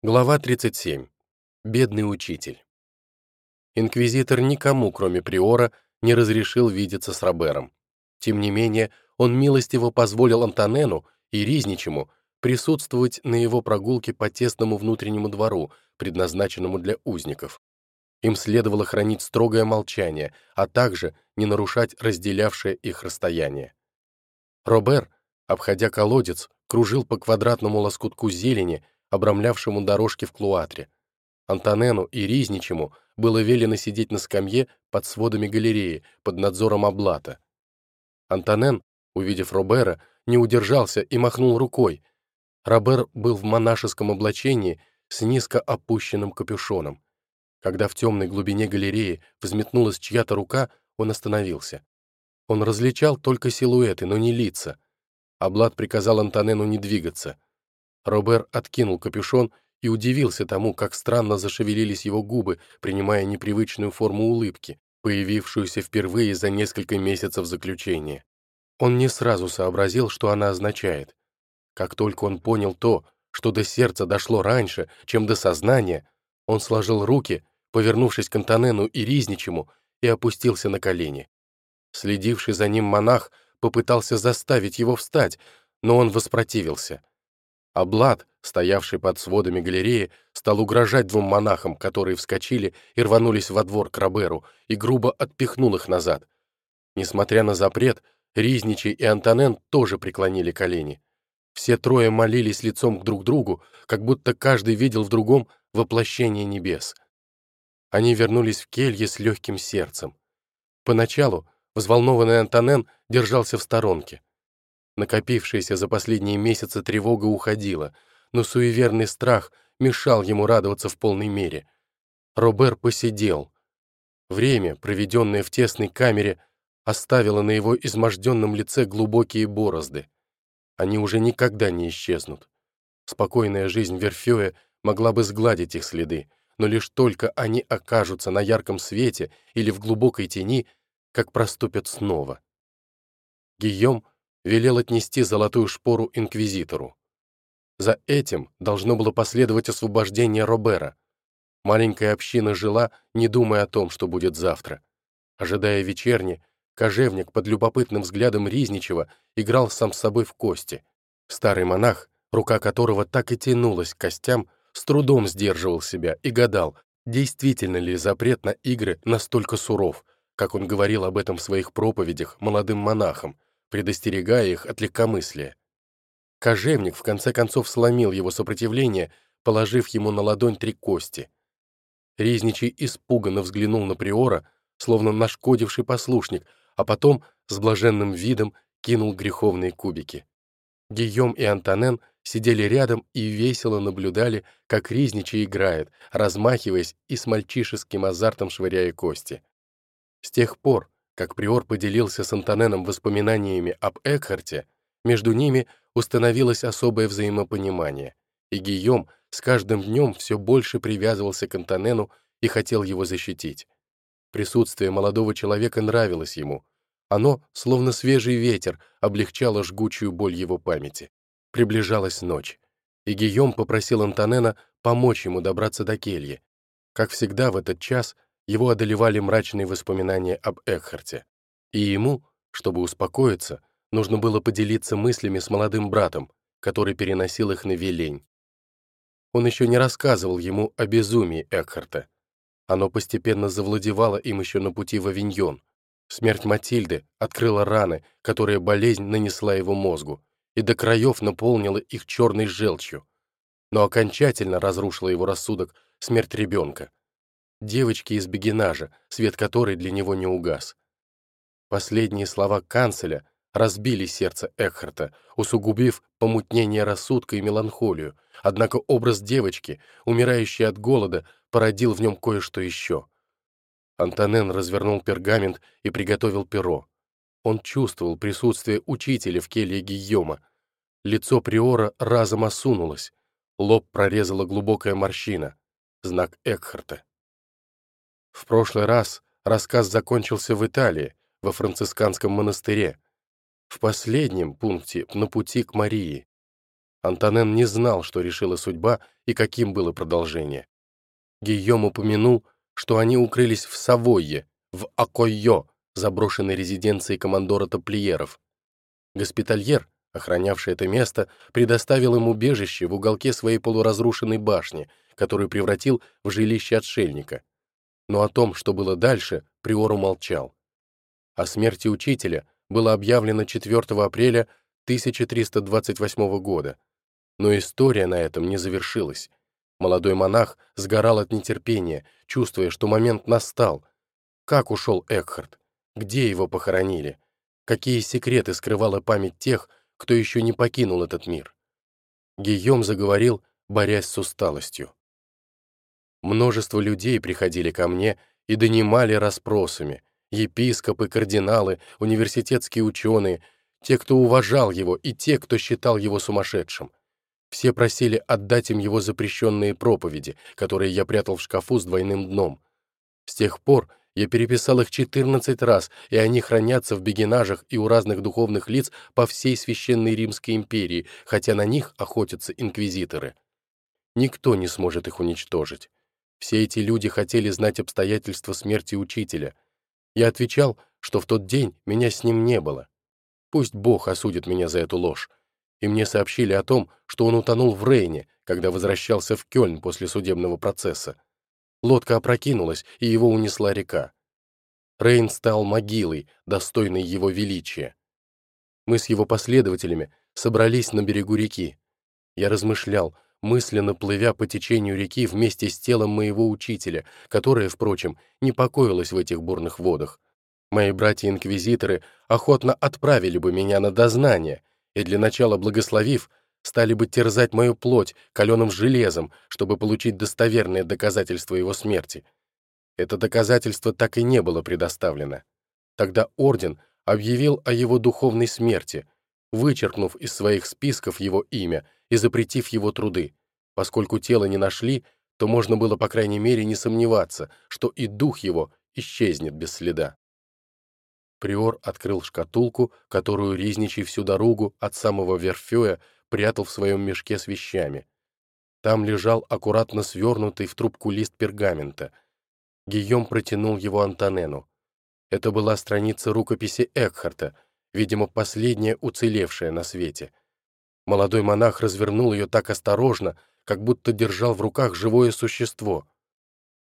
Глава 37. Бедный учитель. Инквизитор никому, кроме Приора, не разрешил видеться с Робером. Тем не менее, он милостиво позволил Антонену и Ризничему присутствовать на его прогулке по тесному внутреннему двору, предназначенному для узников. Им следовало хранить строгое молчание, а также не нарушать разделявшее их расстояние. Робер, обходя колодец, кружил по квадратному лоскутку зелени, обрамлявшему дорожки в Клуатре. Антонену и Ризничему было велено сидеть на скамье под сводами галереи, под надзором облата. Антонен, увидев Робера, не удержался и махнул рукой. Робер был в монашеском облачении с низко опущенным капюшоном. Когда в темной глубине галереи взметнулась чья-то рука, он остановился. Он различал только силуэты, но не лица. Облад приказал Антонену не двигаться — Робер откинул капюшон и удивился тому, как странно зашевелились его губы, принимая непривычную форму улыбки, появившуюся впервые за несколько месяцев заключения. Он не сразу сообразил, что она означает. Как только он понял то, что до сердца дошло раньше, чем до сознания, он сложил руки, повернувшись к Антонену и Ризничему, и опустился на колени. Следивший за ним монах попытался заставить его встать, но он воспротивился. А Блад, стоявший под сводами галереи, стал угрожать двум монахам, которые вскочили и рванулись во двор к Роберу, и грубо отпихнул их назад. Несмотря на запрет, Ризничий и Антонен тоже преклонили колени. Все трое молились лицом к друг другу, как будто каждый видел в другом воплощение небес. Они вернулись в келье с легким сердцем. Поначалу взволнованный Антонен держался в сторонке. Накопившаяся за последние месяцы тревога уходила, но суеверный страх мешал ему радоваться в полной мере. Робер посидел. Время, проведенное в тесной камере, оставило на его изможденном лице глубокие борозды. Они уже никогда не исчезнут. Спокойная жизнь Верфея могла бы сгладить их следы, но лишь только они окажутся на ярком свете или в глубокой тени, как проступят снова. Гийом — велел отнести золотую шпору инквизитору. За этим должно было последовать освобождение Робера. Маленькая община жила, не думая о том, что будет завтра. Ожидая вечерни, кожевник под любопытным взглядом Ризничева играл сам с собой в кости. Старый монах, рука которого так и тянулась к костям, с трудом сдерживал себя и гадал, действительно ли запрет на игры настолько суров, как он говорил об этом в своих проповедях молодым монахам, предостерегая их от легкомыслия. Кожевник в конце концов сломил его сопротивление, положив ему на ладонь три кости. Ризничий испуганно взглянул на Приора, словно нашкодивший послушник, а потом с блаженным видом кинул греховные кубики. Гийом и Антонен сидели рядом и весело наблюдали, как Ризничий играет, размахиваясь и с мальчишеским азартом швыряя кости. С тех пор, как Приор поделился с Антоненом воспоминаниями об Экхарте, между ними установилось особое взаимопонимание, и Гийом с каждым днем все больше привязывался к Антонену и хотел его защитить. Присутствие молодого человека нравилось ему. Оно, словно свежий ветер, облегчало жгучую боль его памяти. Приближалась ночь, и Гийом попросил Антонена помочь ему добраться до кельи. Как всегда в этот час его одолевали мрачные воспоминания об Экхарте. И ему, чтобы успокоиться, нужно было поделиться мыслями с молодым братом, который переносил их на Вилень. Он еще не рассказывал ему о безумии Экхарта. Оно постепенно завладевало им еще на пути в Авиньон. Смерть Матильды открыла раны, которые болезнь нанесла его мозгу, и до краев наполнила их черной желчью. Но окончательно разрушила его рассудок смерть ребенка девочки из Бегинажа, свет которой для него не угас. Последние слова канцеля разбили сердце Экхарта, усугубив помутнение рассудка и меланхолию, однако образ девочки, умирающей от голода, породил в нем кое-что еще. Антонен развернул пергамент и приготовил перо. Он чувствовал присутствие учителя в келье Гийома. Лицо приора разом осунулось, лоб прорезала глубокая морщина, знак Экхарта. Прошлый раз рассказ закончился в Италии, во францисканском монастыре, в последнем пункте на пути к Марии. Антонен не знал, что решила судьба и каким было продолжение. Гийом упомянул, что они укрылись в Савойе, в Акойо, заброшенной резиденции командора Топлиеров. Госпитальер, охранявший это место, предоставил им убежище в уголке своей полуразрушенной башни, которую превратил в жилище отшельника. Но о том, что было дальше, Приор умолчал. О смерти учителя было объявлено 4 апреля 1328 года, но история на этом не завершилась. Молодой монах сгорал от нетерпения, чувствуя, что момент настал. Как ушел Экхард? Где его похоронили? Какие секреты скрывала память тех, кто еще не покинул этот мир? Гийом заговорил, борясь с усталостью. Множество людей приходили ко мне и донимали расспросами. Епископы, кардиналы, университетские ученые, те, кто уважал его, и те, кто считал его сумасшедшим. Все просили отдать им его запрещенные проповеди, которые я прятал в шкафу с двойным дном. С тех пор я переписал их 14 раз, и они хранятся в бегенажах и у разных духовных лиц по всей Священной Римской империи, хотя на них охотятся инквизиторы. Никто не сможет их уничтожить. Все эти люди хотели знать обстоятельства смерти учителя. Я отвечал, что в тот день меня с ним не было. Пусть Бог осудит меня за эту ложь, и мне сообщили о том, что он утонул в Рейне, когда возвращался в Кёльн после судебного процесса. Лодка опрокинулась, и его унесла река. Рейн стал могилой, достойной его величия. Мы с его последователями собрались на берегу реки. Я размышлял, мысленно плывя по течению реки вместе с телом моего учителя, которое, впрочем, не покоилось в этих бурных водах. Мои братья-инквизиторы охотно отправили бы меня на дознание, и для начала благословив, стали бы терзать мою плоть каленым железом, чтобы получить достоверное доказательство его смерти. Это доказательство так и не было предоставлено. Тогда орден объявил о его духовной смерти, вычеркнув из своих списков его имя и запретив его труды. Поскольку тело не нашли, то можно было, по крайней мере, не сомневаться, что и дух его исчезнет без следа. Приор открыл шкатулку, которую Ризничий всю дорогу от самого Верфея прятал в своем мешке с вещами. Там лежал аккуратно свернутый в трубку лист пергамента. Гийом протянул его Антонену. Это была страница рукописи Экхарта, видимо, последняя уцелевшая на свете. Молодой монах развернул ее так осторожно, как будто держал в руках живое существо.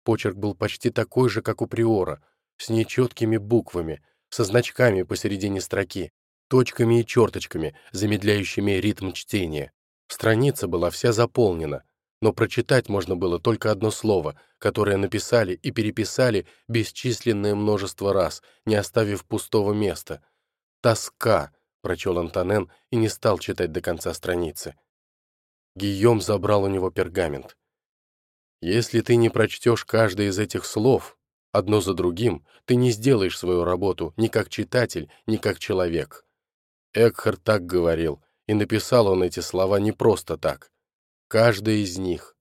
Почерк был почти такой же, как у Приора, с нечеткими буквами, со значками посередине строки, точками и черточками, замедляющими ритм чтения. Страница была вся заполнена, но прочитать можно было только одно слово, которое написали и переписали бесчисленное множество раз, не оставив пустого места. «Тоска», — прочел Антонен и не стал читать до конца страницы. Гийом забрал у него пергамент. «Если ты не прочтешь каждое из этих слов, Одно за другим ты не сделаешь свою работу ни как читатель, ни как человек. Экхард так говорил, и написал он эти слова не просто так. Каждая из них.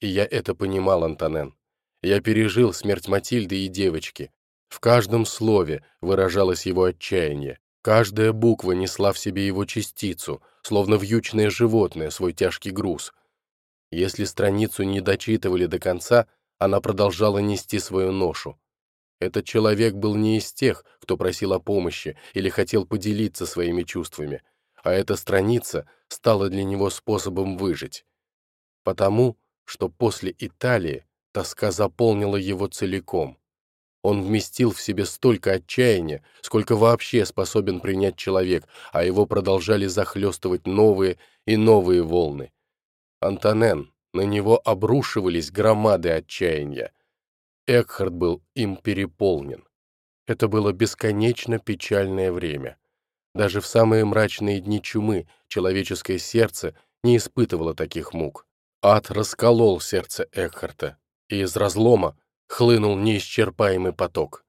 И я это понимал, Антонен. Я пережил смерть Матильды и девочки. В каждом слове выражалось его отчаяние. Каждая буква несла в себе его частицу, словно вьючное животное свой тяжкий груз. Если страницу не дочитывали до конца — она продолжала нести свою ношу. Этот человек был не из тех, кто просил о помощи или хотел поделиться своими чувствами, а эта страница стала для него способом выжить. Потому, что после Италии тоска заполнила его целиком. Он вместил в себе столько отчаяния, сколько вообще способен принять человек, а его продолжали захлестывать новые и новые волны. Антонен, на него обрушивались громады отчаяния. Экхард был им переполнен. Это было бесконечно печальное время. Даже в самые мрачные дни чумы человеческое сердце не испытывало таких мук. Ад расколол сердце Экхарта, и из разлома хлынул неисчерпаемый поток.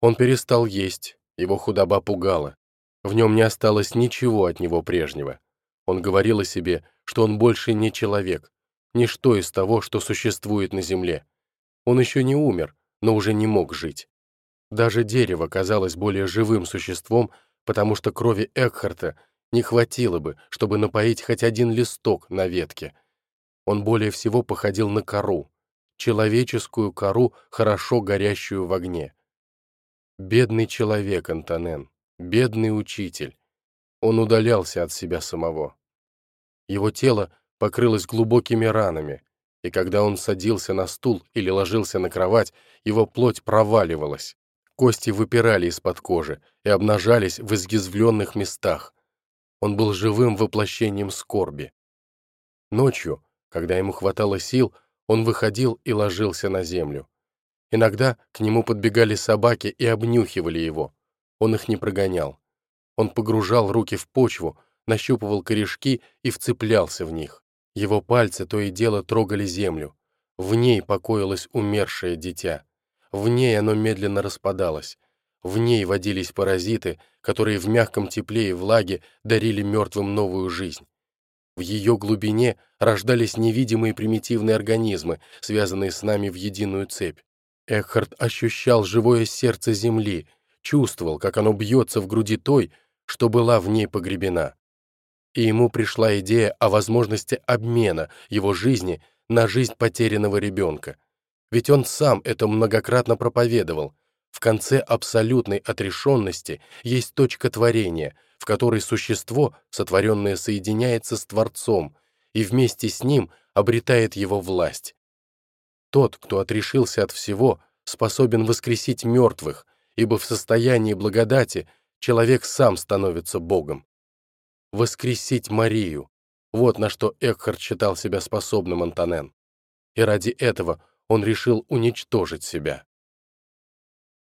Он перестал есть, его худоба пугала. В нем не осталось ничего от него прежнего. Он говорил о себе, что он больше не человек, ничто из того, что существует на Земле. Он еще не умер, но уже не мог жить. Даже дерево казалось более живым существом, потому что крови Экхарта не хватило бы, чтобы напоить хоть один листок на ветке. Он более всего походил на кору, человеческую кору, хорошо горящую в огне. Бедный человек, Антонен, бедный учитель. Он удалялся от себя самого. Его тело покрылось глубокими ранами, и когда он садился на стул или ложился на кровать, его плоть проваливалась. Кости выпирали из-под кожи и обнажались в изъязвленных местах. Он был живым воплощением скорби. Ночью, когда ему хватало сил, он выходил и ложился на землю. Иногда к нему подбегали собаки и обнюхивали его. Он их не прогонял. Он погружал руки в почву, нащупывал корешки и вцеплялся в них. Его пальцы то и дело трогали землю. В ней покоилось умершее дитя. В ней оно медленно распадалось. В ней водились паразиты, которые в мягком тепле и влаге дарили мертвым новую жизнь. В ее глубине рождались невидимые примитивные организмы, связанные с нами в единую цепь. Экхард ощущал живое сердце земли, чувствовал, как оно бьется в груди той, что была в ней погребена. И ему пришла идея о возможности обмена его жизни на жизнь потерянного ребенка. Ведь он сам это многократно проповедовал. В конце абсолютной отрешенности есть точка творения, в которой существо, сотворенное, соединяется с Творцом и вместе с ним обретает его власть. Тот, кто отрешился от всего, способен воскресить мертвых, ибо в состоянии благодати человек сам становится Богом. Воскресить Марию — вот на что Экхард считал себя способным Антонен. И ради этого он решил уничтожить себя.